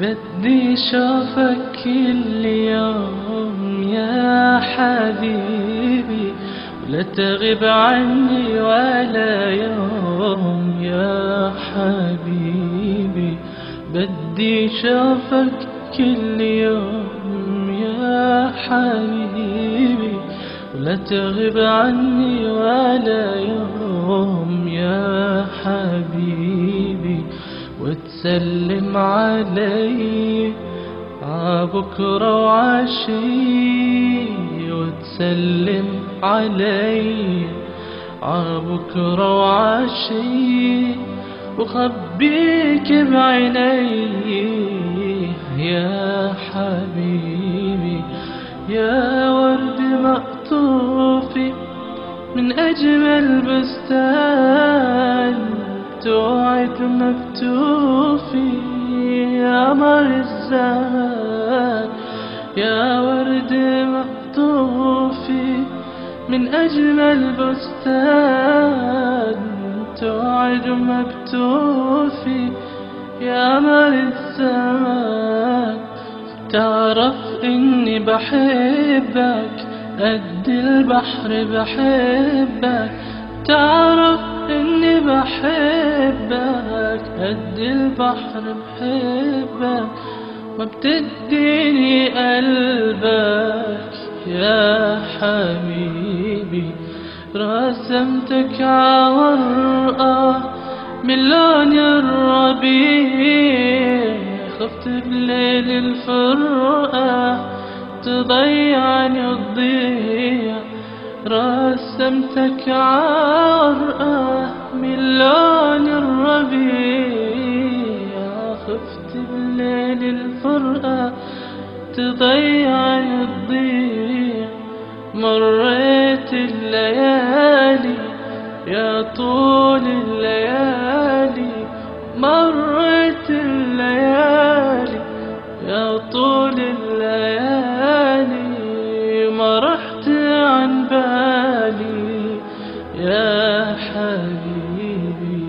بدي شوفك كل يوم يا حبيبي ولا تغيب عني ولا يوم يا حبيبي. بدي شوفك كل يوم يا حبيبي ولا تغيب عني ولا يوم يا حبيبي. وتسلم علي عبكرة وعشي وتسلم علي عبكرة وعشي وخبيك بعيني يا حبيبي يا ورد مقطوفي من أجمل بستان توعد مكتوفي يا مر الزمان يا ورد مقطوفي من أجمل بستان توعد مكتوفي يا مر الزمان تعرف إني بحبك قد البحر بحبك. تعرف إني بحبك قد البحر بحبك ما بتديني قلبك يا حبيبي. رسمتك عورقة من لون الربيع خفت بليل الفرقة تضيعني تضيع رسمتك عرقة من لون الربيع. خفت بليل الفرقة تضيع مريت الليالي يا طول الليالي. مريت الليالي يا طول الليالي. يا حبيبي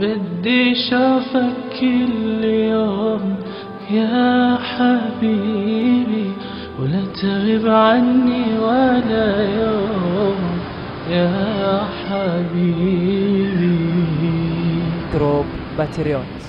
بدي شافك كل يوم يا حبيبي ولا تغيب عني ولا يوم. يا حبيبي. دروب باتريوت